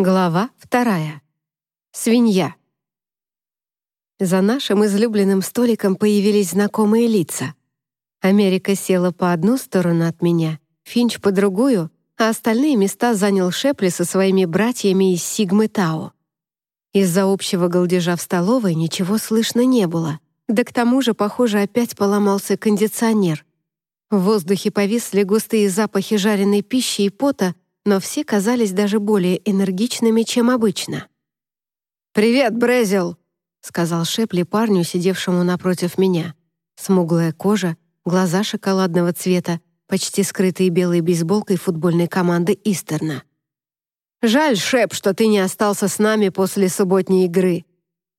Глава вторая. Свинья. За нашим излюбленным столиком появились знакомые лица. Америка села по одну сторону от меня, Финч по другую, а остальные места занял Шепли со своими братьями из Сигмы Тау. Из-за общего голдежа в столовой ничего слышно не было. Да к тому же, похоже, опять поломался кондиционер. В воздухе повисли густые запахи жареной пищи и пота, но все казались даже более энергичными, чем обычно. «Привет, Брезил!» — сказал Шепли парню, сидевшему напротив меня. Смуглая кожа, глаза шоколадного цвета, почти скрытые белой бейсболкой футбольной команды Истерна. «Жаль, Шеп, что ты не остался с нами после субботней игры.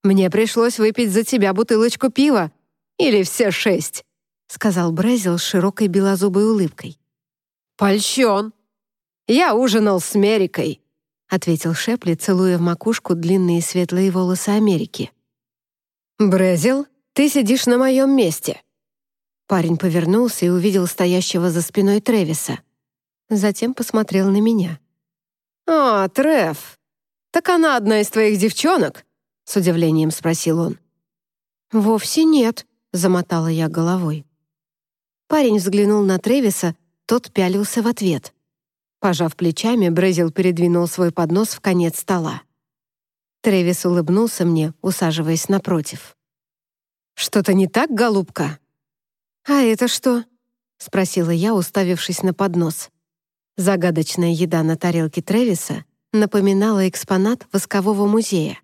Мне пришлось выпить за тебя бутылочку пива. Или все шесть», — сказал Брезил с широкой белозубой улыбкой. «Польщен!» «Я ужинал с Мерикой», — ответил Шепли, целуя в макушку длинные светлые волосы Америки. «Брезил, ты сидишь на моем месте». Парень повернулся и увидел стоящего за спиной Тревиса. Затем посмотрел на меня. «А, Трев, так она одна из твоих девчонок?» — с удивлением спросил он. «Вовсе нет», — замотала я головой. Парень взглянул на Тревиса, тот пялился в ответ. Пожав плечами, Брезил передвинул свой поднос в конец стола. Трэвис улыбнулся мне, усаживаясь напротив. «Что-то не так, голубка?» «А это что?» — спросила я, уставившись на поднос. Загадочная еда на тарелке Трэвиса напоминала экспонат воскового музея.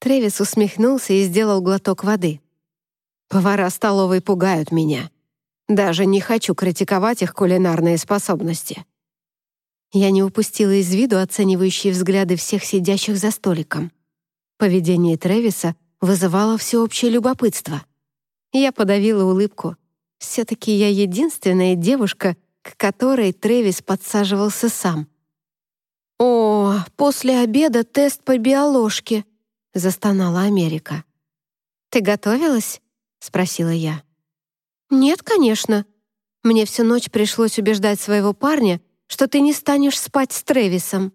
Трэвис усмехнулся и сделал глоток воды. «Повара столовой пугают меня. Даже не хочу критиковать их кулинарные способности. Я не упустила из виду оценивающие взгляды всех сидящих за столиком. Поведение Трэвиса вызывало всеобщее любопытство. Я подавила улыбку. Все-таки я единственная девушка, к которой Трэвис подсаживался сам. «О, после обеда тест по биоложке», — застонала Америка. «Ты готовилась?» — спросила я. «Нет, конечно. Мне всю ночь пришлось убеждать своего парня, что ты не станешь спать с Тревисом».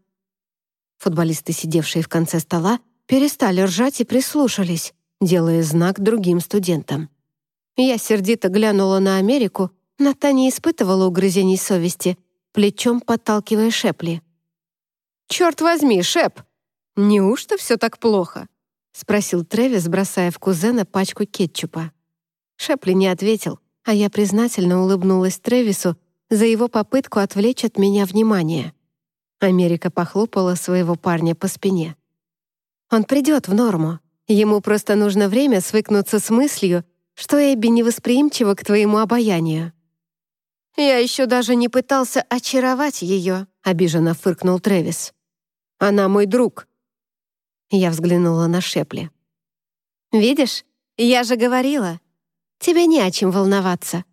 Футболисты, сидевшие в конце стола, перестали ржать и прислушались, делая знак другим студентам. Я сердито глянула на Америку, но та не испытывала угрызений совести, плечом подталкивая Шепли. «Черт возьми, Шеп! Неужто все так плохо?» — спросил Тревис, бросая в кузена пачку кетчупа. Шепли не ответил, а я признательно улыбнулась Тревису, за его попытку отвлечь от меня внимание. Америка похлопала своего парня по спине. «Он придет в норму. Ему просто нужно время свыкнуться с мыслью, что Эбби невосприимчива к твоему обаянию». «Я еще даже не пытался очаровать ее», — обиженно фыркнул Трэвис. «Она мой друг». Я взглянула на Шепли. «Видишь, я же говорила, тебе не о чем волноваться.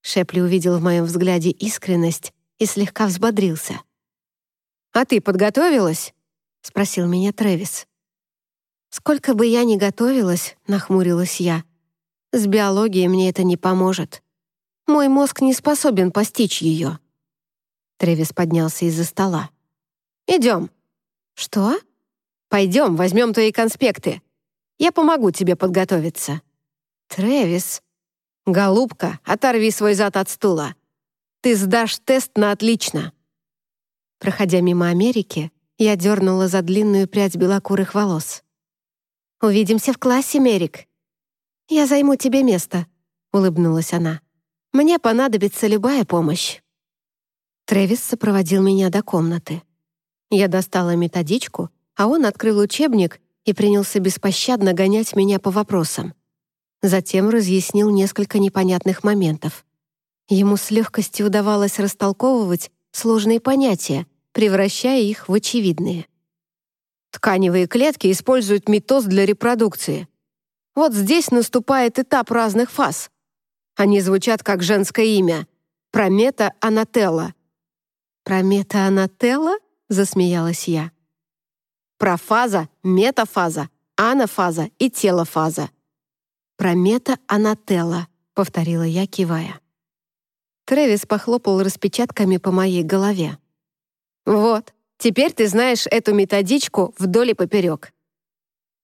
Шепли увидел в моем взгляде искренность и слегка взбодрился. «А ты подготовилась?» — спросил меня Трэвис. «Сколько бы я ни готовилась», — нахмурилась я, «с биологией мне это не поможет. Мой мозг не способен постичь ее». Трэвис поднялся из-за стола. «Идем». «Что?» «Пойдем, возьмем твои конспекты. Я помогу тебе подготовиться». «Трэвис», «Голубка, оторви свой зад от стула. Ты сдашь тест на отлично». Проходя мимо Америки, я дернула за длинную прядь белокурых волос. «Увидимся в классе, Мерик». «Я займу тебе место», — улыбнулась она. «Мне понадобится любая помощь». Трэвис сопроводил меня до комнаты. Я достала методичку, а он открыл учебник и принялся беспощадно гонять меня по вопросам. Затем разъяснил несколько непонятных моментов. Ему с легкостью удавалось растолковывать сложные понятия, превращая их в очевидные. Тканевые клетки используют митоз для репродукции. Вот здесь наступает этап разных фаз. Они звучат как женское имя — Промета-Анателла. «Промета-Анателла?» — засмеялась я. Профаза, метафаза, анафаза и телофаза. «Промета Анателла», — повторила я, кивая. Трэвис похлопал распечатками по моей голове. «Вот, Теперь ты знаешь эту методичку вдоль и поперек».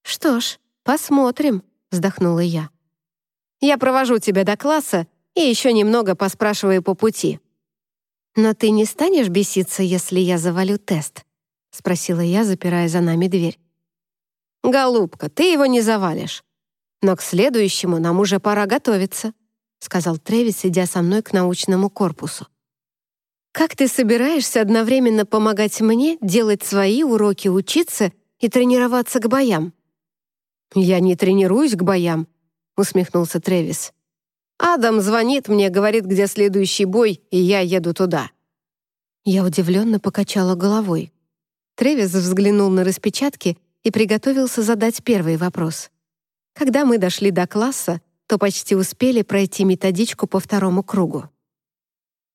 «Что ж, посмотрим», — вздохнула я. «Я провожу тебя до класса и еще немного поспрашиваю по пути». «Но ты не станешь беситься, если я завалю тест?» — спросила я, запирая за нами дверь. «Голубка, ты его не завалишь. Но к следующему нам уже пора готовиться», — сказал Тревис, идя со мной к научному корпусу. «Как ты собираешься одновременно помогать мне делать свои уроки, учиться и тренироваться к боям?» «Я не тренируюсь к боям», — усмехнулся Тревис. «Адам звонит мне, говорит, где следующий бой, и я еду туда». Я удивленно покачала головой. Тревис взглянул на распечатки и приготовился задать первый вопрос. Когда мы дошли до класса, то почти успели пройти методичку по второму кругу.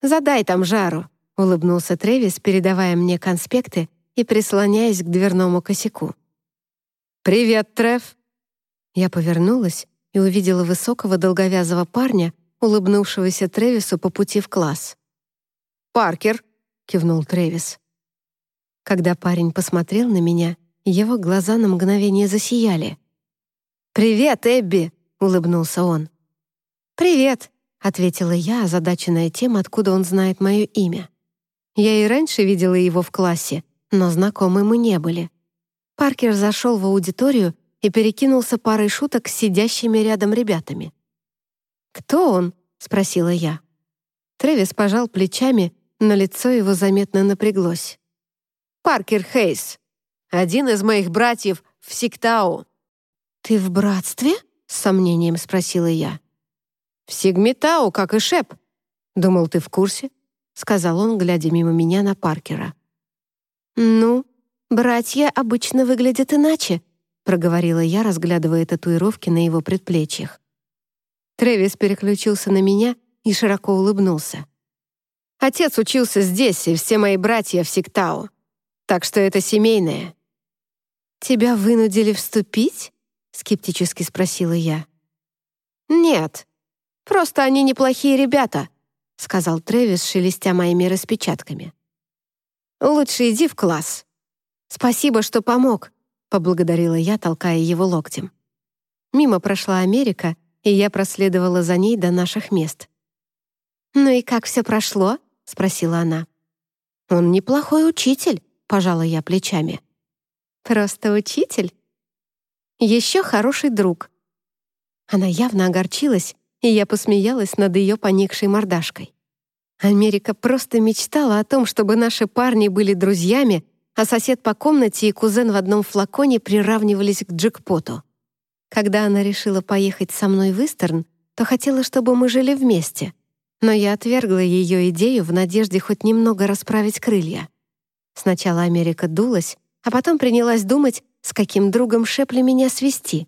«Задай там жару», — улыбнулся Тревис, передавая мне конспекты и прислоняясь к дверному косяку. «Привет, Трев!» Я повернулась и увидела высокого долговязого парня, улыбнувшегося Тревису по пути в класс. «Паркер!» — кивнул Тревис. Когда парень посмотрел на меня, его глаза на мгновение засияли. «Привет, Эбби!» — улыбнулся он. «Привет!» — ответила я, озадаченная тем, откуда он знает мое имя. Я и раньше видела его в классе, но знакомы мы не были. Паркер зашел в аудиторию и перекинулся парой шуток с сидящими рядом ребятами. «Кто он?» — спросила я. Трэвис пожал плечами, но лицо его заметно напряглось. «Паркер Хейс, один из моих братьев в Сиктау». «Ты в братстве?» — с сомнением спросила я. «В Сигметау, как и Шеп. Думал, ты в курсе?» — сказал он, глядя мимо меня на Паркера. «Ну, братья обычно выглядят иначе», — проговорила я, разглядывая татуировки на его предплечьях. Трэвис переключился на меня и широко улыбнулся. «Отец учился здесь, и все мои братья в Сиктау. Так что это семейное». «Тебя вынудили вступить?» — скептически спросила я. «Нет, Просто они неплохие ребята», — сказал Трэвис, шелестя моими распечатками. «Лучше иди в класс». «Спасибо, что помог», — поблагодарила я, толкая его локтем. Мимо прошла Америка, и я проследовала за ней до наших мест. «Ну и как все прошло?» — спросила она. «Он неплохой учитель», — пожала я плечами. «Просто учитель?» «Еще хороший друг». Она явно огорчилась, и я посмеялась над ее поникшей мордашкой. Америка просто мечтала о том, чтобы наши парни были друзьями, а сосед по комнате и кузен в одном флаконе приравнивались к джекпоту. Когда она решила поехать со мной в Истерн, то хотела, чтобы мы жили вместе. Но я отвергла ее идею в надежде хоть немного расправить крылья. Сначала Америка дулась, а потом принялась думать, с каким другом Шепли меня свести.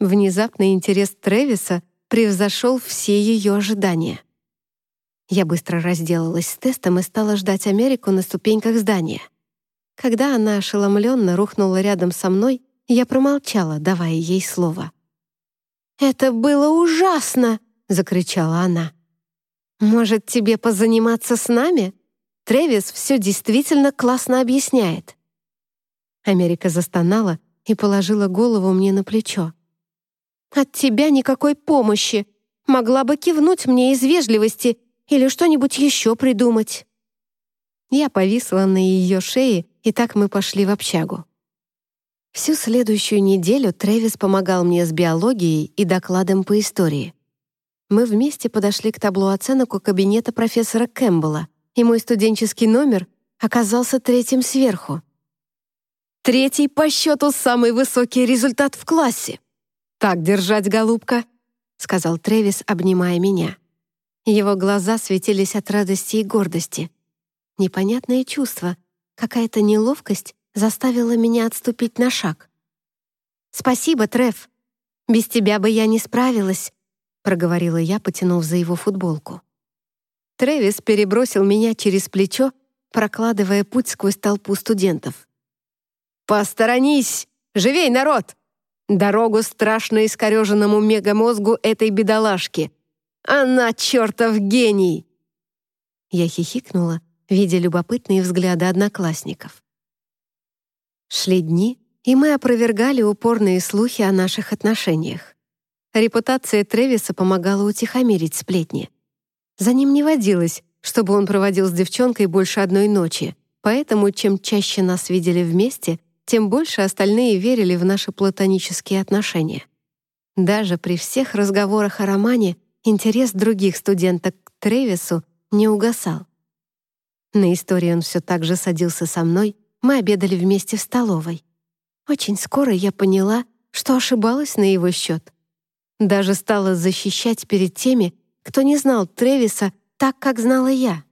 Внезапный интерес Тревиса — превзошел все ее ожидания. Я быстро разделалась с тестом и стала ждать Америку на ступеньках здания. Когда она ошеломленно рухнула рядом со мной, я промолчала, давая ей слово. «Это было ужасно!» — закричала она. «Может, тебе позаниматься с нами? Тревис все действительно классно объясняет». Америка застонала и положила голову мне на плечо. От тебя никакой помощи. Могла бы кивнуть мне из вежливости или что-нибудь еще придумать». Я повисла на ее шее, и так мы пошли в общагу. Всю следующую неделю Трэвис помогал мне с биологией и докладом по истории. Мы вместе подошли к табло оценок у кабинета профессора Кэмпбелла, и мой студенческий номер оказался третьим сверху. «Третий по счету самый высокий результат в классе!» «Так держать, голубка», — сказал Тревис, обнимая меня. Его глаза светились от радости и гордости. Непонятное чувство, какая-то неловкость заставила меня отступить на шаг. «Спасибо, Трев. Без тебя бы я не справилась», — проговорила я, потянув за его футболку. Тревис перебросил меня через плечо, прокладывая путь сквозь толпу студентов. «Посторонись! Живей, народ!» Дорогу страшно искореженному мегамозгу этой бедолашки. Она чертов гений!» Я хихикнула, видя любопытные взгляды одноклассников. Шли дни, и мы опровергали упорные слухи о наших отношениях. Репутация Тревиса помогала утихомирить сплетни. За ним не водилось, чтобы он проводил с девчонкой больше одной ночи, поэтому чем чаще нас видели вместе, тем больше остальные верили в наши платонические отношения. Даже при всех разговорах о романе интерес других студенток к Тревису не угасал. На истории он все так же садился со мной, мы обедали вместе в столовой. Очень скоро я поняла, что ошибалась на его счет. Даже стала защищать перед теми, кто не знал Тревиса так, как знала я.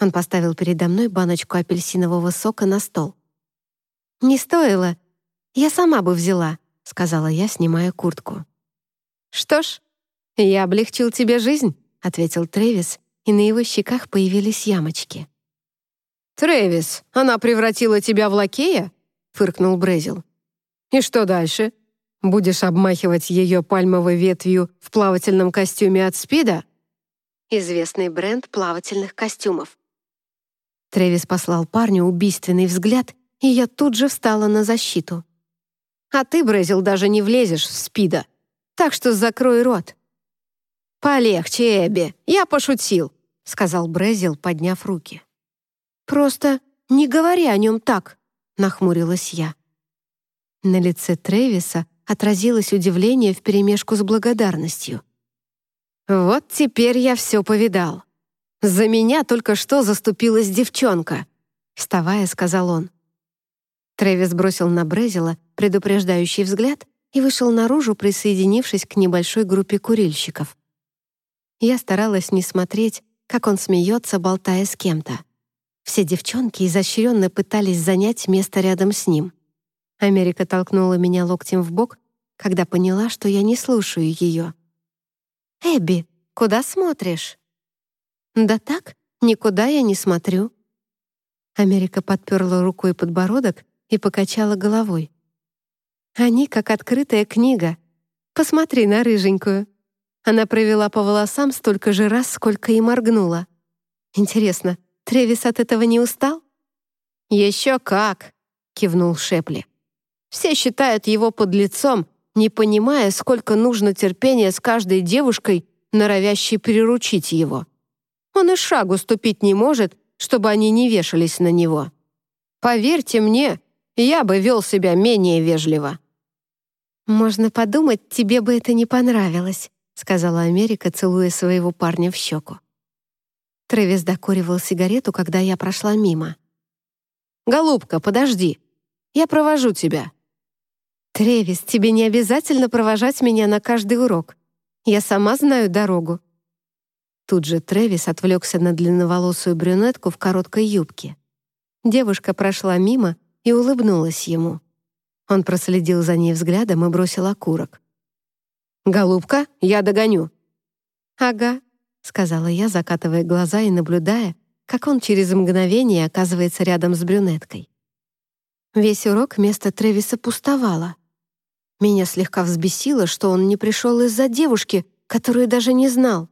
Он поставил передо мной баночку апельсинового сока на стол. «Не стоило. Я сама бы взяла», — сказала я, снимая куртку. «Что ж, я облегчил тебе жизнь», — ответил Трэвис, и на его щеках появились ямочки. «Трэвис, она превратила тебя в лакея?» — фыркнул Брезил. «И что дальше? Будешь обмахивать ее пальмовой ветвью в плавательном костюме от Спида?» Известный бренд плавательных костюмов. Трэвис послал парню убийственный взгляд и я тут же встала на защиту. «А ты, Брезил, даже не влезешь в спида, так что закрой рот». «Полегче, Эбби, я пошутил», — сказал Брезил, подняв руки. «Просто не говори о нем так», — нахмурилась я. На лице Тревиса отразилось удивление вперемешку с благодарностью. «Вот теперь я все повидал. За меня только что заступилась девчонка», — вставая, сказал он. Трэвис бросил на Брезила предупреждающий взгляд и вышел наружу, присоединившись к небольшой группе курильщиков. Я старалась не смотреть, как он смеется, болтая с кем-то. Все девчонки изощренно пытались занять место рядом с ним. Америка толкнула меня локтем в бок, когда поняла, что я не слушаю ее. «Эбби, куда смотришь?» «Да так, никуда я не смотрю». Америка подперла рукой подбородок и покачала головой. «Они как открытая книга. Посмотри на рыженькую». Она провела по волосам столько же раз, сколько и моргнула. «Интересно, Тревис от этого не устал?» «Еще как!» — кивнул Шепли. «Все считают его под лицом, не понимая, сколько нужно терпения с каждой девушкой, норовящей приручить его. Он и шагу ступить не может, чтобы они не вешались на него. Поверьте мне, я бы вел себя менее вежливо». «Можно подумать, тебе бы это не понравилось», сказала Америка, целуя своего парня в щеку. Трэвис докуривал сигарету, когда я прошла мимо. «Голубка, подожди. Я провожу тебя». «Тревис, тебе не обязательно провожать меня на каждый урок. Я сама знаю дорогу». Тут же Трэвис отвлекся на длинноволосую брюнетку в короткой юбке. Девушка прошла мимо и улыбнулась ему. Он проследил за ней взглядом и бросил окурок. «Голубка, я догоню». «Ага», — сказала я, закатывая глаза и наблюдая, как он через мгновение оказывается рядом с брюнеткой. Весь урок место Тревиса пустовало. Меня слегка взбесило, что он не пришел из-за девушки, которую даже не знал.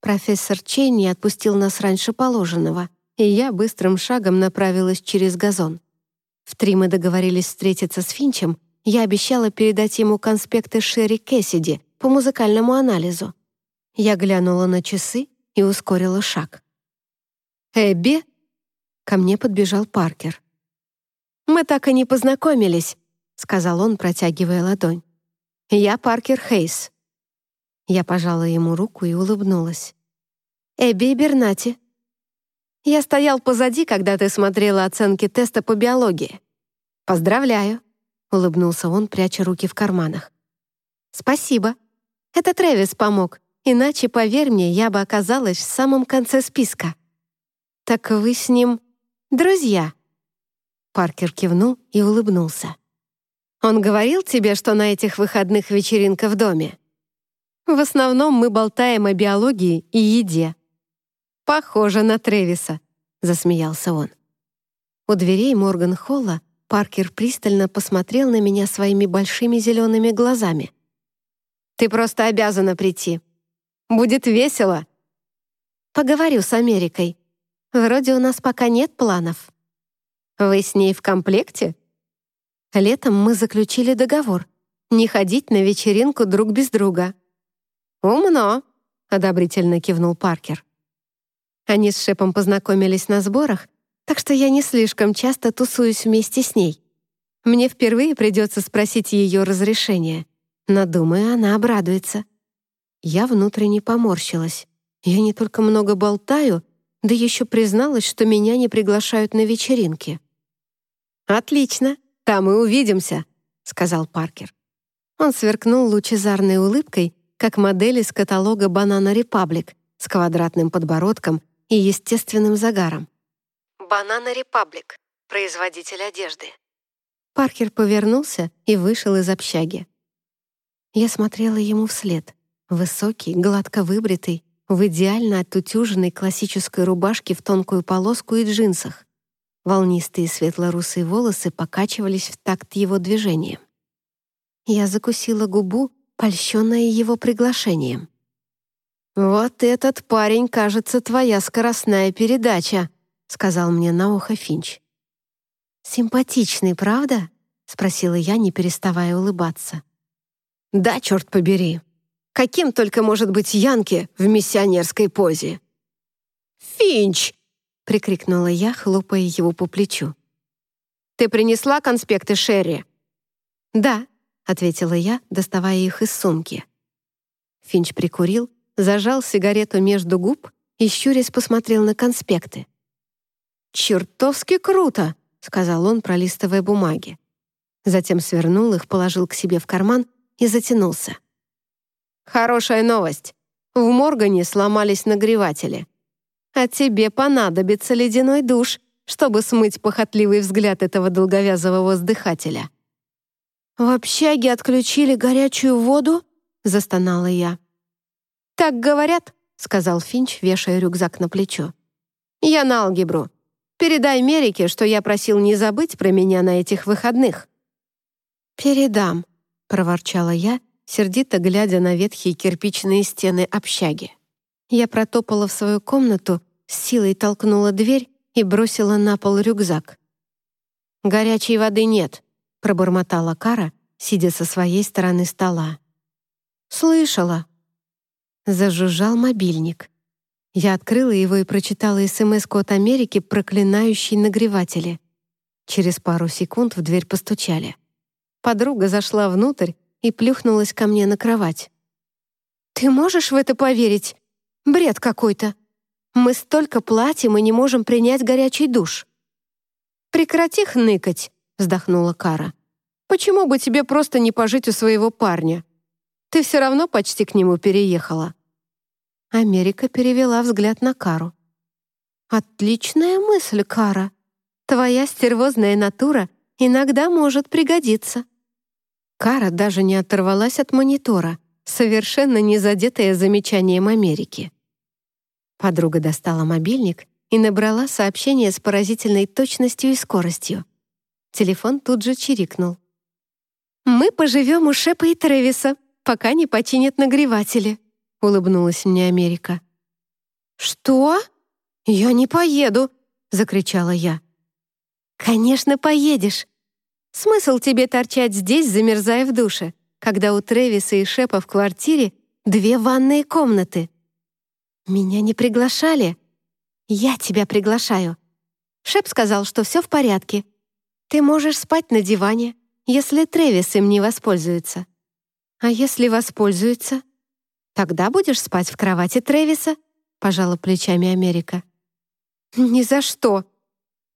Профессор Чейни отпустил нас раньше положенного, и я быстрым шагом направилась через газон. В три мы договорились встретиться с Финчем, я обещала передать ему конспекты Шерри Кэссиди по музыкальному анализу. Я глянула на часы и ускорила шаг. «Эбби?» Ко мне подбежал Паркер. «Мы так и не познакомились», — сказал он, протягивая ладонь. «Я Паркер Хейс». Я пожала ему руку и улыбнулась. «Эбби и Бернати». Я стоял позади, когда ты смотрела оценки теста по биологии. Поздравляю, улыбнулся он, пряча руки в карманах. Спасибо. Это Трэвис помог. Иначе, поверь мне, я бы оказалась в самом конце списка. Так вы с ним друзья? Паркер кивнул и улыбнулся. Он говорил тебе, что на этих выходных вечеринка в доме? В основном мы болтаем о биологии и еде. «Похоже на Тревиса», — засмеялся он. У дверей Морган-Холла Паркер пристально посмотрел на меня своими большими зелеными глазами. «Ты просто обязана прийти. Будет весело». «Поговорю с Америкой. Вроде у нас пока нет планов». «Вы с ней в комплекте?» Летом мы заключили договор не ходить на вечеринку друг без друга». «Умно», — одобрительно кивнул Паркер. Они с Шепом познакомились на сборах, так что я не слишком часто тусуюсь вместе с ней. Мне впервые придется спросить ее разрешения, но, думаю, она обрадуется. Я внутренне поморщилась. Я не только много болтаю, да еще призналась, что меня не приглашают на вечеринки. «Отлично, там и увидимся», — сказал Паркер. Он сверкнул лучезарной улыбкой, как модель из каталога «Банана Репаблик» с квадратным подбородком и естественным загаром. «Банана Репаблик» — производитель одежды. Паркер повернулся и вышел из общаги. Я смотрела ему вслед. Высокий, гладко выбритый, в идеально отутюженной классической рубашке в тонкую полоску и джинсах. Волнистые светло-русые волосы покачивались в такт его движением. Я закусила губу, польщенная его приглашением. «Вот этот парень, кажется, твоя скоростная передача», сказал мне на ухо Финч. «Симпатичный, правда?» — спросила я, не переставая улыбаться. «Да, черт побери. Каким только может быть Янки в миссионерской позе?» «Финч!» — прикрикнула я, хлопая его по плечу. «Ты принесла конспекты Шерри?» «Да», — ответила я, доставая их из сумки. Финч прикурил, зажал сигарету между губ и щурясь посмотрел на конспекты. «Чертовски круто!» — сказал он, пролистывая бумаги. Затем свернул их, положил к себе в карман и затянулся. «Хорошая новость. В Моргане сломались нагреватели. А тебе понадобится ледяной душ, чтобы смыть похотливый взгляд этого долговязого воздыхателя». «В общаге отключили горячую воду?» — застонала я. «Так говорят», — сказал Финч, вешая рюкзак на плечо. «Я на алгебру. Передай Мерике, что я просил не забыть про меня на этих выходных». «Передам», — проворчала я, сердито глядя на ветхие кирпичные стены общаги. Я протопала в свою комнату, с силой толкнула дверь и бросила на пол рюкзак. «Горячей воды нет», — пробормотала Кара, сидя со своей стороны стола. «Слышала». Зажужжал мобильник. Я открыла его и прочитала СМС-ку от Америки, проклинающий нагреватели. Через пару секунд в дверь постучали. Подруга зашла внутрь и плюхнулась ко мне на кровать. «Ты можешь в это поверить? Бред какой-то. Мы столько платим и не можем принять горячий душ». «Прекрати хныкать», — вздохнула Кара. «Почему бы тебе просто не пожить у своего парня? Ты все равно почти к нему переехала». Америка перевела взгляд на Кару. «Отличная мысль, Кара. Твоя стервозная натура иногда может пригодиться». Кара даже не оторвалась от монитора, совершенно не задетая замечанием Америки. Подруга достала мобильник и набрала сообщение с поразительной точностью и скоростью. Телефон тут же чирикнул. «Мы поживем у Шепа и Тревиса, пока не починят нагреватели», — улыбнулась мне Америка. «Что? Я не поеду!» — закричала я. «Конечно, поедешь. Смысл тебе торчать здесь, замерзая в душе, когда у Тревиса и Шепа в квартире две ванные комнаты? Меня не приглашали. Я тебя приглашаю. Шеп сказал, что все в порядке. Ты можешь спать на диване, если Тревис им не воспользуется. А если воспользуется, «Тогда будешь спать в кровати Трэвиса?» — пожала плечами Америка. «Ни за что!»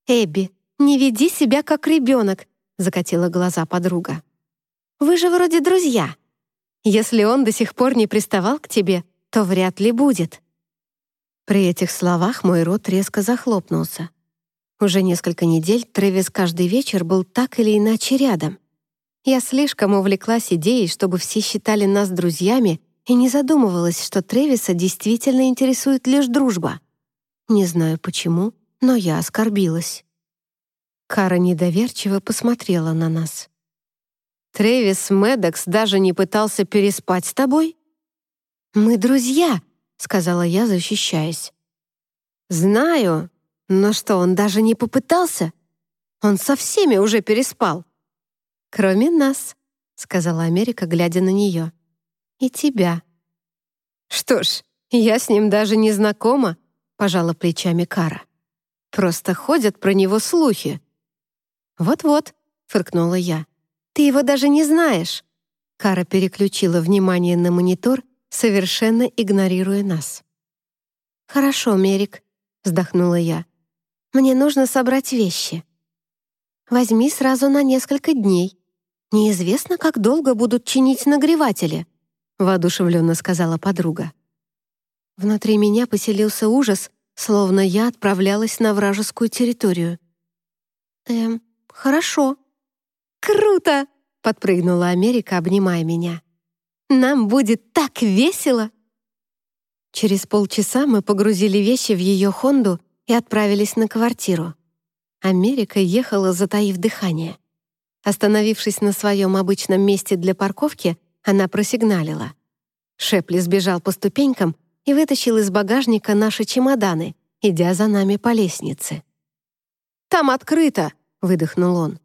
«Эбби, не веди себя как ребенок!» — закатила глаза подруга. «Вы же вроде друзья. Если он до сих пор не приставал к тебе, то вряд ли будет». При этих словах мой рот резко захлопнулся. Уже несколько недель Трэвис каждый вечер был так или иначе рядом. Я слишком увлеклась идеей, чтобы все считали нас друзьями и не задумывалась, что Тревиса действительно интересует лишь дружба. Не знаю почему, но я оскорбилась. Кара недоверчиво посмотрела на нас. «Трэвис Медекс даже не пытался переспать с тобой?» «Мы друзья», — сказала я, защищаясь. «Знаю, но что, он даже не попытался? Он со всеми уже переспал». «Кроме нас», — сказала Америка, глядя на нее. «И тебя». «Что ж, я с ним даже не знакома», — пожала плечами Кара. «Просто ходят про него слухи». «Вот-вот», — фыркнула я. «Ты его даже не знаешь». Кара переключила внимание на монитор, совершенно игнорируя нас. «Хорошо, Мерик», — вздохнула я. «Мне нужно собрать вещи. Возьми сразу на несколько дней. Неизвестно, как долго будут чинить нагреватели», — воодушевленно сказала подруга. Внутри меня поселился ужас, словно я отправлялась на вражескую территорию. «Эм, хорошо». «Круто!» — подпрыгнула Америка, обнимая меня. «Нам будет так весело!» Через полчаса мы погрузили вещи в ее «Хонду» и отправились на квартиру. Америка ехала, затаив дыхание. Остановившись на своем обычном месте для парковки, она просигналила. Шепли сбежал по ступенькам и вытащил из багажника наши чемоданы, идя за нами по лестнице. «Там открыто!» — выдохнул он.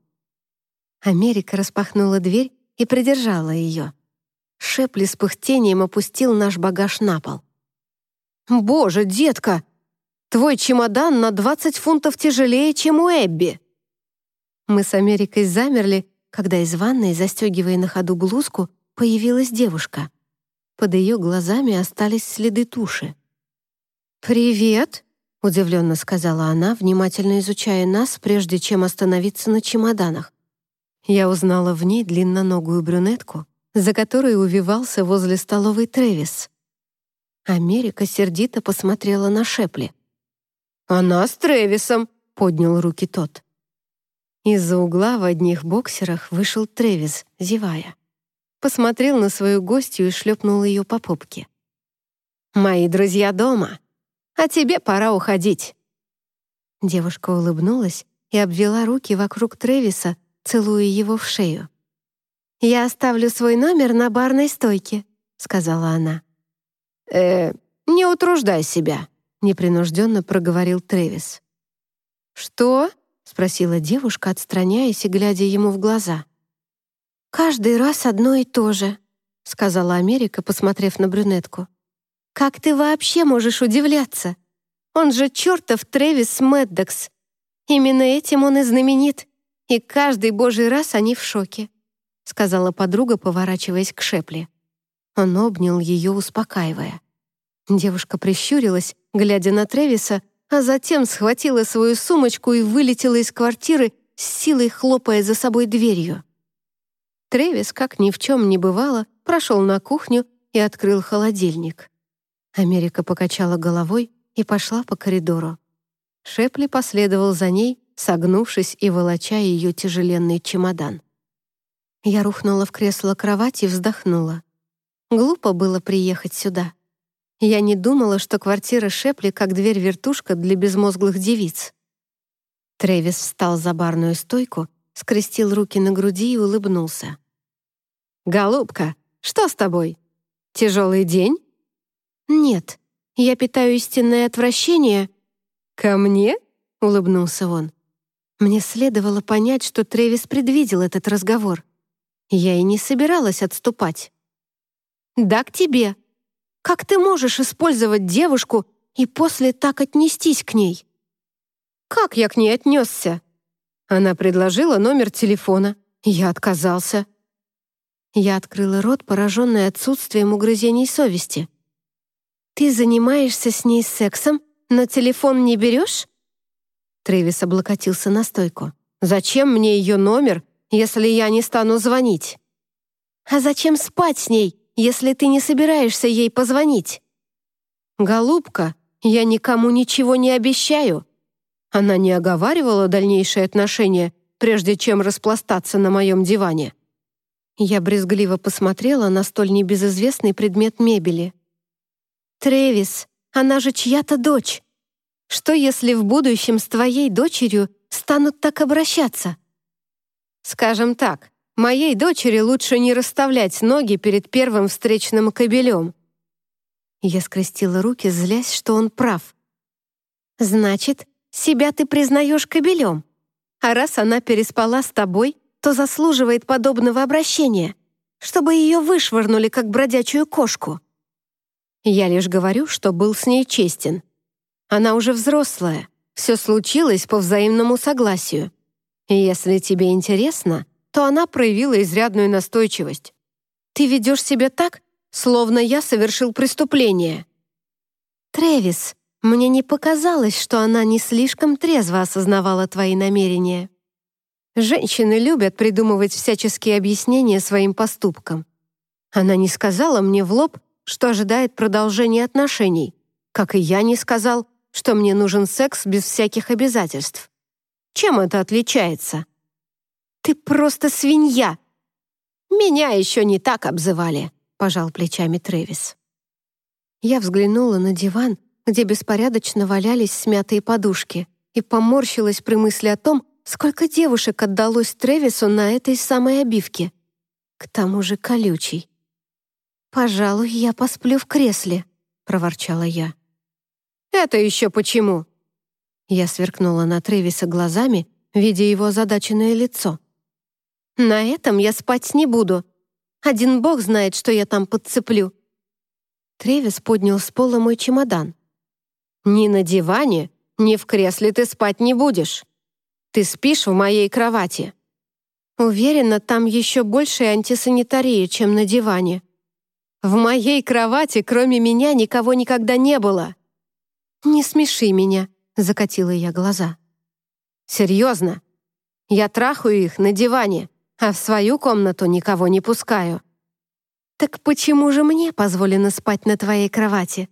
Америка распахнула дверь и придержала ее. Шепли с пыхтением опустил наш багаж на пол. «Боже, детка! Твой чемодан на 20 фунтов тяжелее, чем у Эбби!» Мы с Америкой замерли, когда из ванной, застегивая на ходу блузку, появилась девушка. Под ее глазами остались следы туши. «Привет!» — удивленно сказала она, внимательно изучая нас, прежде чем остановиться на чемоданах. Я узнала в ней длинноногую брюнетку, за которой увивался возле столовой Трэвис. Америка сердито посмотрела на Шепли. «Она с Трэвисом!» — поднял руки тот. Из-за угла в одних боксерах вышел Трэвис, зевая. Посмотрел на свою гостью и шлепнул ее по попке. «Мои друзья дома, а тебе пора уходить». Девушка улыбнулась и обвела руки вокруг Трэвиса, целуя его в шею. «Я оставлю свой номер на барной стойке», — сказала она. «Э, не утруждай себя», — непринужденно проговорил Трэвис. «Что?» — спросила девушка, отстраняясь и глядя ему в глаза. «Каждый раз одно и то же», — сказала Америка, посмотрев на брюнетку. «Как ты вообще можешь удивляться? Он же чертов Трэвис Мэддокс. Именно этим он и знаменит, и каждый божий раз они в шоке», — сказала подруга, поворачиваясь к Шепли. Он обнял ее, успокаивая. Девушка прищурилась, глядя на Тревиса, а затем схватила свою сумочку и вылетела из квартиры, с силой хлопая за собой дверью. Тревис, как ни в чем не бывало, прошел на кухню и открыл холодильник. Америка покачала головой и пошла по коридору. Шепли последовал за ней, согнувшись и волоча ее тяжеленный чемодан. Я рухнула в кресло кровати и вздохнула. Глупо было приехать сюда. Я не думала, что квартира Шепли как дверь-вертушка для безмозглых девиц. Трэвис встал за барную стойку, скрестил руки на груди и улыбнулся. «Голубка, что с тобой? Тяжелый день?» «Нет, я питаю истинное отвращение». «Ко мне?» — улыбнулся он. Мне следовало понять, что Трэвис предвидел этот разговор. Я и не собиралась отступать. Да, к тебе. Как ты можешь использовать девушку и после так отнестись к ней? Как я к ней отнесся? Она предложила номер телефона. Я отказался. Я открыла рот, пораженная отсутствием угрызений совести. «Ты занимаешься с ней сексом, но телефон не берешь?» Трэвис облокотился на стойку. «Зачем мне ее номер, если я не стану звонить?» «А зачем спать с ней, если ты не собираешься ей позвонить?» «Голубка, я никому ничего не обещаю». Она не оговаривала дальнейшие отношения, прежде чем распластаться на моем диване. Я брезгливо посмотрела на столь небезызвестный предмет мебели. «Трэвис, она же чья-то дочь. Что, если в будущем с твоей дочерью станут так обращаться?» «Скажем так, Моей дочери лучше не расставлять ноги перед первым встречным кобелем». Я скрестила руки, злясь, что он прав. «Значит, себя ты признаешь кобелем. А раз она переспала с тобой, то заслуживает подобного обращения, чтобы ее вышвырнули, как бродячую кошку. Я лишь говорю, что был с ней честен. Она уже взрослая, все случилось по взаимному согласию. И если тебе интересно, то она проявила изрядную настойчивость. Ты ведешь себя так, словно я совершил преступление. Трэвис, мне не показалось, что она не слишком трезво осознавала твои намерения. Женщины любят придумывать всяческие объяснения своим поступкам. Она не сказала мне в лоб, что ожидает продолжения отношений, как и я не сказал, что мне нужен секс без всяких обязательств. Чем это отличается? Ты просто свинья. Меня еще не так обзывали, пожал плечами Трэвис. Я взглянула на диван, где беспорядочно валялись смятые подушки, и поморщилась при мысли о том, сколько девушек отдалось Тревису на этой самой обивке. К тому же колючий. «Пожалуй, я посплю в кресле», — проворчала я. «Это еще почему?» Я сверкнула на Тревиса глазами, видя его озадаченное лицо. «На этом я спать не буду. Один бог знает, что я там подцеплю». Тревис поднял с пола мой чемодан. «Ни на диване, ни в кресле ты спать не будешь. Ты спишь в моей кровати». Уверена, там еще больше антисанитарии, чем на диване. В моей кровати, кроме меня, никого никогда не было. «Не смеши меня», — закатила я глаза. «Серьезно? Я трахаю их на диване, а в свою комнату никого не пускаю». «Так почему же мне позволено спать на твоей кровати?»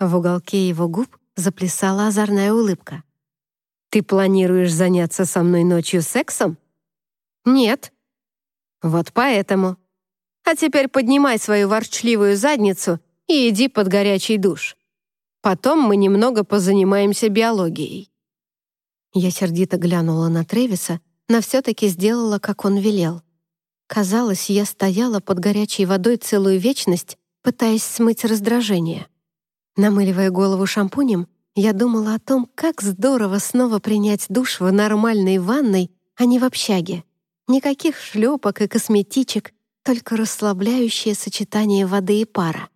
В уголке его губ заплясала озорная улыбка. «Ты планируешь заняться со мной ночью сексом?» «Нет». «Вот поэтому. А теперь поднимай свою ворчливую задницу и иди под горячий душ. Потом мы немного позанимаемся биологией». Я сердито глянула на Тревиса, но все-таки сделала, как он велел. Казалось, я стояла под горячей водой целую вечность, пытаясь смыть раздражение. Намыливая голову шампунем, я думала о том, как здорово снова принять душ в нормальной ванной, а не в общаге. Никаких шлепок и косметичек, только расслабляющее сочетание воды и пара.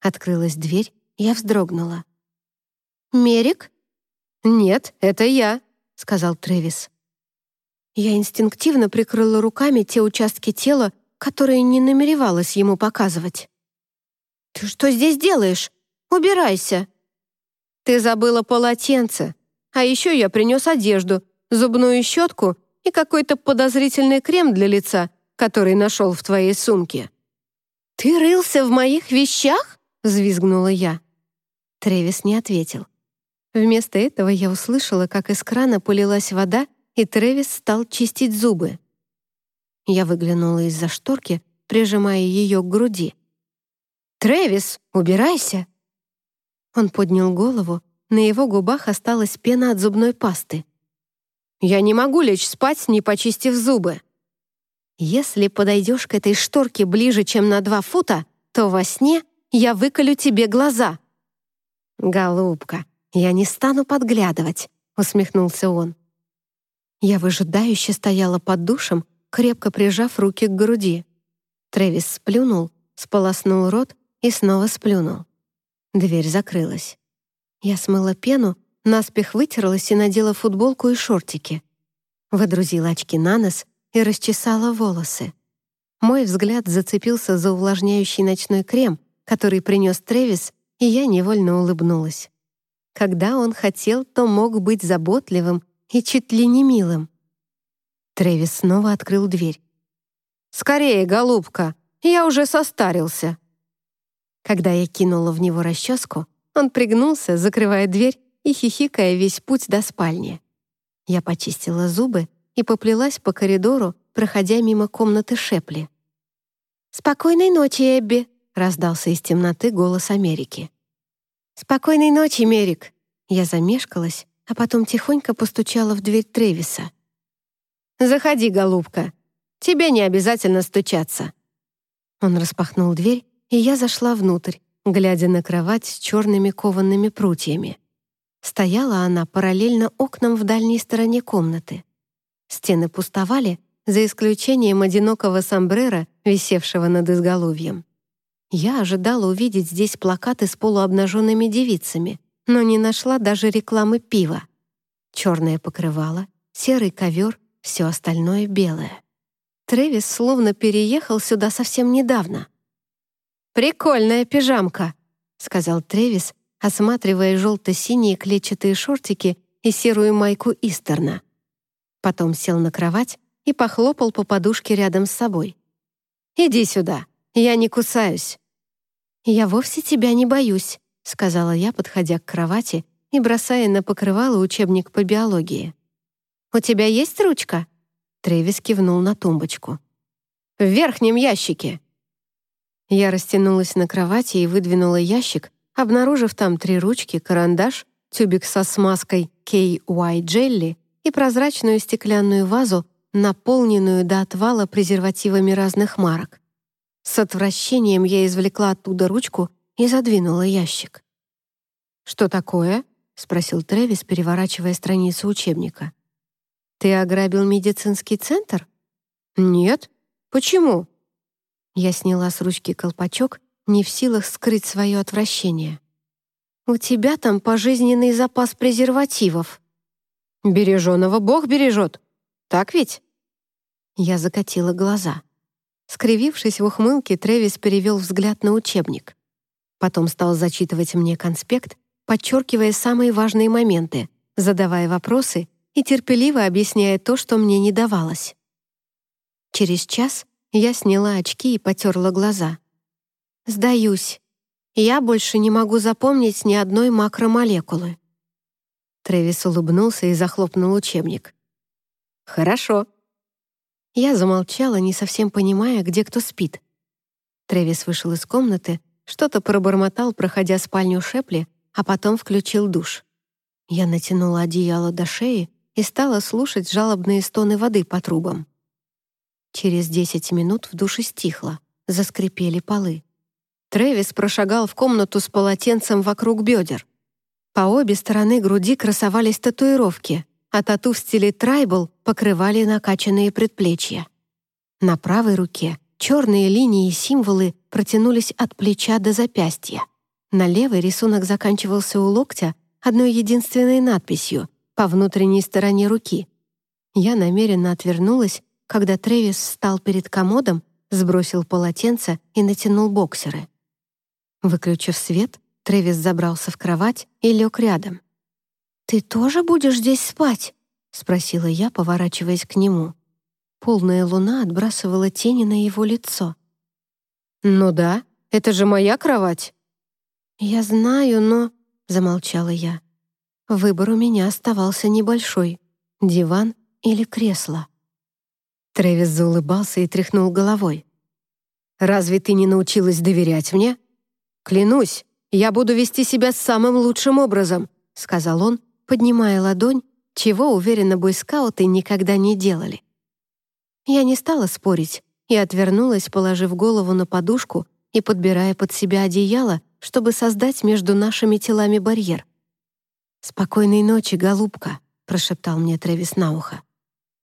Открылась дверь, я вздрогнула. «Мерик?» «Нет, это я», — сказал Трэвис. Я инстинктивно прикрыла руками те участки тела, которые не намеревалась ему показывать. «Ты что здесь делаешь? Убирайся!» «Ты забыла полотенце, а еще я принес одежду, зубную щетку и какой-то подозрительный крем для лица, который нашел в твоей сумке». «Ты рылся в моих вещах?» — взвизгнула я. Тревис не ответил. Вместо этого я услышала, как из крана полилась вода, и Тревис стал чистить зубы. Я выглянула из-за шторки, прижимая ее к груди. «Трэвис, убирайся!» Он поднял голову, на его губах осталась пена от зубной пасты. «Я не могу лечь спать, не почистив зубы!» «Если подойдешь к этой шторке ближе, чем на два фута, то во сне я выколю тебе глаза!» «Голубка, я не стану подглядывать», — усмехнулся он. Я выжидающе стояла под душем, крепко прижав руки к груди. Трэвис сплюнул, сполоснул рот и снова сплюнул. Дверь закрылась. Я смыла пену, наспех вытерлась и надела футболку и шортики. Выдрузила очки на нос и расчесала волосы. Мой взгляд зацепился за увлажняющий ночной крем, который принес Трэвис и я невольно улыбнулась. Когда он хотел, то мог быть заботливым и чуть ли не милым. Трэвис снова открыл дверь. «Скорее, голубка, я уже состарился». Когда я кинула в него расческу, он пригнулся, закрывая дверь и хихикая весь путь до спальни. Я почистила зубы и поплелась по коридору, проходя мимо комнаты Шепли. «Спокойной ночи, Эбби!» — раздался из темноты голос Америки. «Спокойной ночи, Мерик!» Я замешкалась, а потом тихонько постучала в дверь Тревиса. «Заходи, голубка. Тебе не обязательно стучаться». Он распахнул дверь, и я зашла внутрь, глядя на кровать с черными коваными прутьями. Стояла она параллельно окнам в дальней стороне комнаты. Стены пустовали, за исключением одинокого сомбрера, висевшего над изголовьем. Я ожидала увидеть здесь плакаты с полуобнаженными девицами, но не нашла даже рекламы пива. Черное покрывало, серый ковер, все остальное белое. Трэвис словно переехал сюда совсем недавно. «Прикольная пижамка», — сказал Трэвис, осматривая желто-синие клетчатые шортики и серую майку Истерна. Потом сел на кровать и похлопал по подушке рядом с собой. «Иди сюда, я не кусаюсь». «Я вовсе тебя не боюсь», — сказала я, подходя к кровати и бросая на покрывало учебник по биологии. «У тебя есть ручка?» Трэвис кивнул на тумбочку. «В верхнем ящике». Я растянулась на кровати и выдвинула ящик, обнаружив там три ручки, карандаш, тюбик со смазкой KY Jelly и прозрачную стеклянную вазу, наполненную до отвала презервативами разных марок. С отвращением я извлекла оттуда ручку и задвинула ящик. «Что такое?» — спросил Трэвис, переворачивая страницу учебника. «Ты ограбил медицинский центр?» «Нет. Почему?» Я сняла с ручки колпачок, не в силах скрыть свое отвращение. «У тебя там пожизненный запас презервативов». «Береженого Бог бережет. Так ведь?» Я закатила глаза. Скривившись в ухмылке, Трэвис перевел взгляд на учебник. Потом стал зачитывать мне конспект, подчеркивая самые важные моменты, задавая вопросы и терпеливо объясняя то, что мне не давалось. Через час я сняла очки и потерла глаза. «Сдаюсь. Я больше не могу запомнить ни одной макромолекулы». Трэвис улыбнулся и захлопнул учебник. «Хорошо». Я замолчала, не совсем понимая, где кто спит. Трэвис вышел из комнаты, что-то пробормотал, проходя спальню Шепли, а потом включил душ. Я натянула одеяло до шеи и стала слушать жалобные стоны воды по трубам. Через десять минут в душе стихло, заскрипели полы. Трэвис прошагал в комнату с полотенцем вокруг бедер. По обе стороны груди красовались татуировки, а тату в стиле трайбл покрывали накачанные предплечья. На правой руке черные линии и символы протянулись от плеча до запястья. На левой рисунок заканчивался у локтя одной единственной надписью по внутренней стороне руки. Я намеренно отвернулась, когда Трэвис встал перед комодом, сбросил полотенце и натянул боксеры. Выключив свет, Трэвис забрался в кровать и лег рядом. «Ты тоже будешь здесь спать?» — спросила я, поворачиваясь к нему. Полная луна отбрасывала тени на его лицо. «Ну да, это же моя кровать». «Я знаю, но...» — замолчала я. Выбор у меня оставался небольшой — диван или кресло. Трэвис заулыбался и тряхнул головой. «Разве ты не научилась доверять мне? Клянусь, я буду вести себя самым лучшим образом», — сказал он, поднимая ладонь, чего, уверенно, бойскауты никогда не делали. Я не стала спорить и отвернулась, положив голову на подушку и подбирая под себя одеяло, чтобы создать между нашими телами барьер. «Спокойной ночи, голубка», — прошептал мне Трэвис на ухо.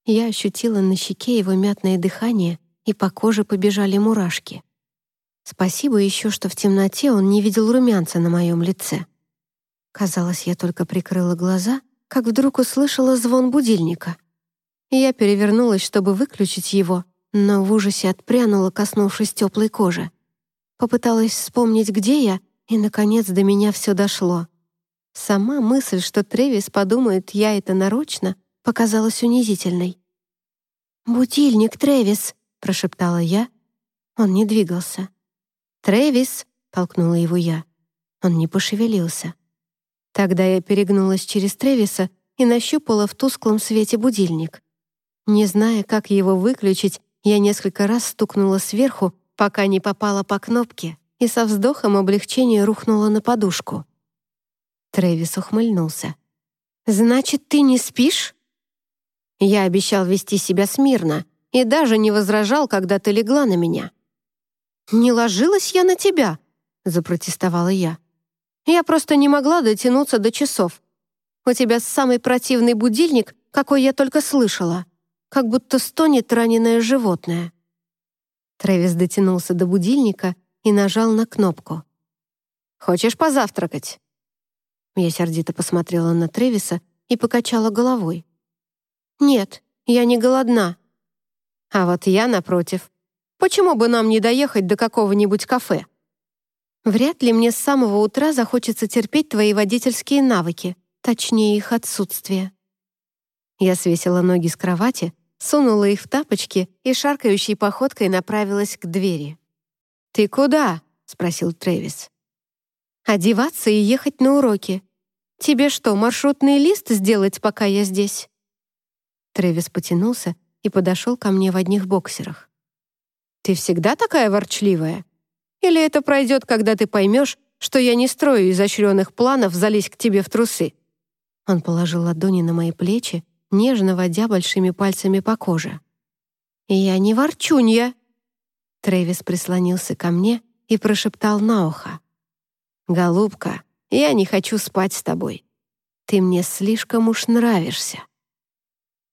Я ощутила на щеке его мятное дыхание, и по коже побежали мурашки. Спасибо еще, что в темноте он не видел румянца на моем лице. Казалось, я только прикрыла глаза, как вдруг услышала звон будильника. Я перевернулась, чтобы выключить его, но в ужасе отпрянула, коснувшись теплой кожи. Попыталась вспомнить, где я, и, наконец, до меня все дошло. Сама мысль, что Тревис подумает, я это нарочно, показалась унизительной. «Будильник, Тревис!» — прошептала я. Он не двигался. «Тревис!» — толкнула его я. Он не пошевелился. Тогда я перегнулась через Тревиса и нащупала в тусклом свете будильник. Не зная, как его выключить, я несколько раз стукнула сверху, пока не попала по кнопке, и со вздохом облегчения рухнула на подушку. Трэвис ухмыльнулся. «Значит, ты не спишь?» Я обещал вести себя смирно и даже не возражал, когда ты легла на меня. «Не ложилась я на тебя», — запротестовала я. «Я просто не могла дотянуться до часов. У тебя самый противный будильник, какой я только слышала». Как будто стонет раненое животное. Трэвис дотянулся до будильника и нажал на кнопку. «Хочешь позавтракать?» Я сердито посмотрела на Трэвиса и покачала головой. «Нет, я не голодна». «А вот я, напротив. Почему бы нам не доехать до какого-нибудь кафе?» «Вряд ли мне с самого утра захочется терпеть твои водительские навыки, точнее их отсутствие». Я свесила ноги с кровати, сунула их в тапочки и шаркающей походкой направилась к двери. «Ты куда?» — спросил Трэвис. «Одеваться и ехать на уроки. Тебе что, маршрутный лист сделать, пока я здесь?» Трэвис потянулся и подошел ко мне в одних боксерах. «Ты всегда такая ворчливая? Или это пройдет, когда ты поймешь, что я не строю изощренных планов залезть к тебе в трусы?» Он положил ладони на мои плечи нежно водя большими пальцами по коже. «Я не ворчунья!» Трэвис прислонился ко мне и прошептал на ухо. «Голубка, я не хочу спать с тобой. Ты мне слишком уж нравишься».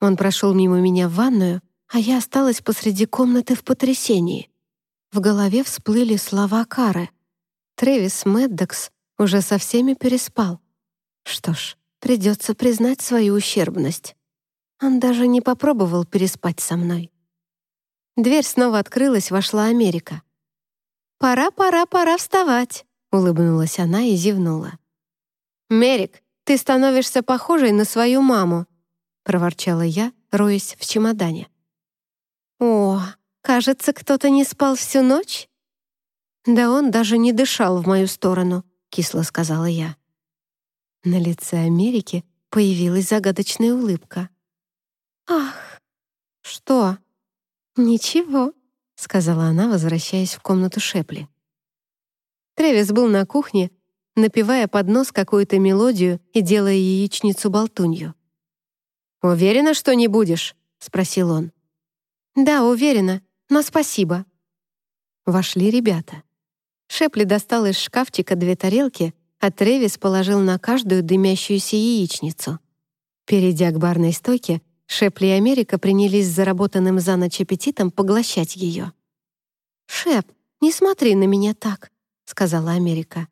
Он прошел мимо меня в ванную, а я осталась посреди комнаты в потрясении. В голове всплыли слова Кары. Трэвис Мэддокс уже со всеми переспал. Что ж, придется признать свою ущербность. Он даже не попробовал переспать со мной. Дверь снова открылась, вошла Америка. «Пора, пора, пора вставать», — улыбнулась она и зевнула. «Мерик, ты становишься похожей на свою маму», — проворчала я, роясь в чемодане. «О, кажется, кто-то не спал всю ночь?» «Да он даже не дышал в мою сторону», — кисло сказала я. На лице Америки появилась загадочная улыбка. «Ах, что?» «Ничего», — сказала она, возвращаясь в комнату Шепли. Тревис был на кухне, напевая под нос какую-то мелодию и делая яичницу-болтунью. «Уверена, что не будешь?» — спросил он. «Да, уверена, но спасибо». Вошли ребята. Шепли достал из шкафчика две тарелки, а Тревис положил на каждую дымящуюся яичницу. Перейдя к барной стойке, Шепли и Америка принялись с заработанным за ночь аппетитом поглощать ее. «Шеп, не смотри на меня так», — сказала Америка.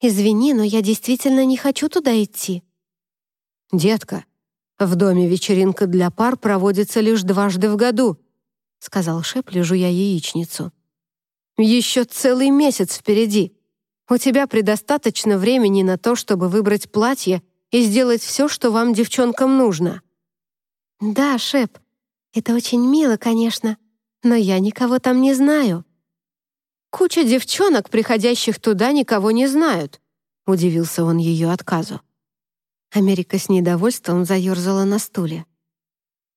«Извини, но я действительно не хочу туда идти». «Детка, в доме вечеринка для пар проводится лишь дважды в году», — сказал Шепли, жуя яичницу. «Еще целый месяц впереди. У тебя предостаточно времени на то, чтобы выбрать платье и сделать все, что вам, девчонкам, нужно». «Да, Шеп, это очень мило, конечно, но я никого там не знаю». «Куча девчонок, приходящих туда, никого не знают», — удивился он ее отказу. Америка с недовольством заерзала на стуле.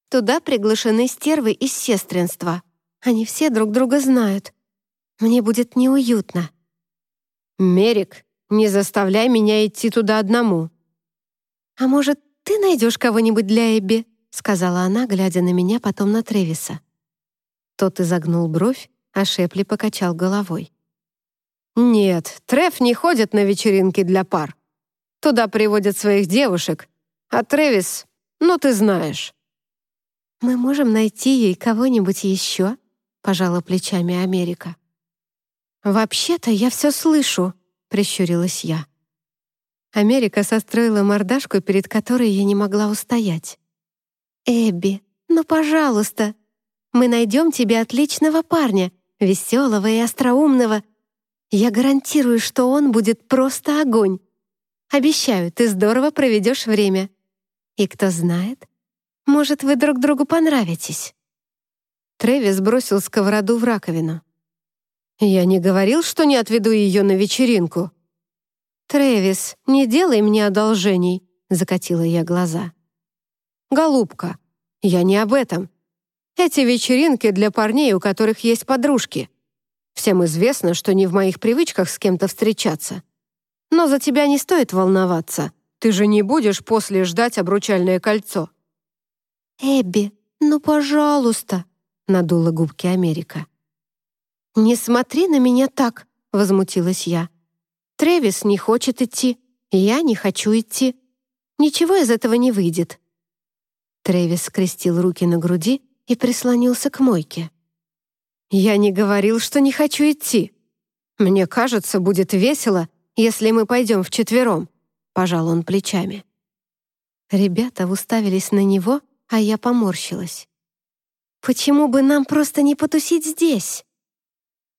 «Туда приглашены стервы из сестринства. Они все друг друга знают. Мне будет неуютно». «Мерик, не заставляй меня идти туда одному». «А может, ты найдешь кого-нибудь для Эбби?» Сказала она, глядя на меня, потом на Тревиса. Тот изогнул бровь, а Шепли покачал головой. «Нет, Трев не ходит на вечеринки для пар. Туда приводят своих девушек, а Тревис, ну ты знаешь». «Мы можем найти ей кого-нибудь еще?» — пожала плечами Америка. «Вообще-то я все слышу», — прищурилась я. Америка состроила мордашку, перед которой я не могла устоять. «Эбби, ну, пожалуйста, мы найдем тебе отличного парня, веселого и остроумного. Я гарантирую, что он будет просто огонь. Обещаю, ты здорово проведешь время. И кто знает, может, вы друг другу понравитесь». Трэвис бросил сковороду в раковину. «Я не говорил, что не отведу ее на вечеринку». «Трэвис, не делай мне одолжений», — закатила я глаза. «Голубка, я не об этом. Эти вечеринки для парней, у которых есть подружки. Всем известно, что не в моих привычках с кем-то встречаться. Но за тебя не стоит волноваться. Ты же не будешь после ждать обручальное кольцо». «Эбби, ну, пожалуйста», — надула губки Америка. «Не смотри на меня так», — возмутилась я. «Тревис не хочет идти, я не хочу идти. Ничего из этого не выйдет. Трэвис скрестил руки на груди и прислонился к мойке. «Я не говорил, что не хочу идти. Мне кажется, будет весело, если мы пойдем вчетвером», — пожал он плечами. Ребята уставились на него, а я поморщилась. «Почему бы нам просто не потусить здесь?»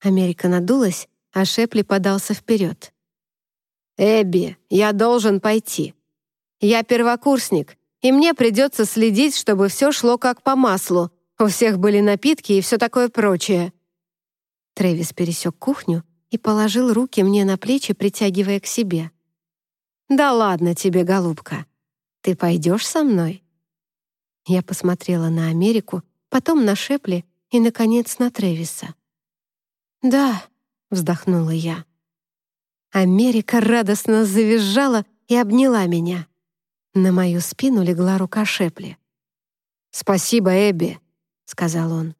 Америка надулась, а Шепли подался вперед. «Эбби, я должен пойти. Я первокурсник, и мне придется следить, чтобы все шло как по маслу. У всех были напитки и все такое прочее». Трэвис пересек кухню и положил руки мне на плечи, притягивая к себе. «Да ладно тебе, голубка. Ты пойдешь со мной?» Я посмотрела на Америку, потом на Шепли и, наконец, на Трэвиса. «Да», — вздохнула я. Америка радостно завизжала и обняла меня. На мою спину легла рука Шепли. «Спасибо, Эбби», — сказал он.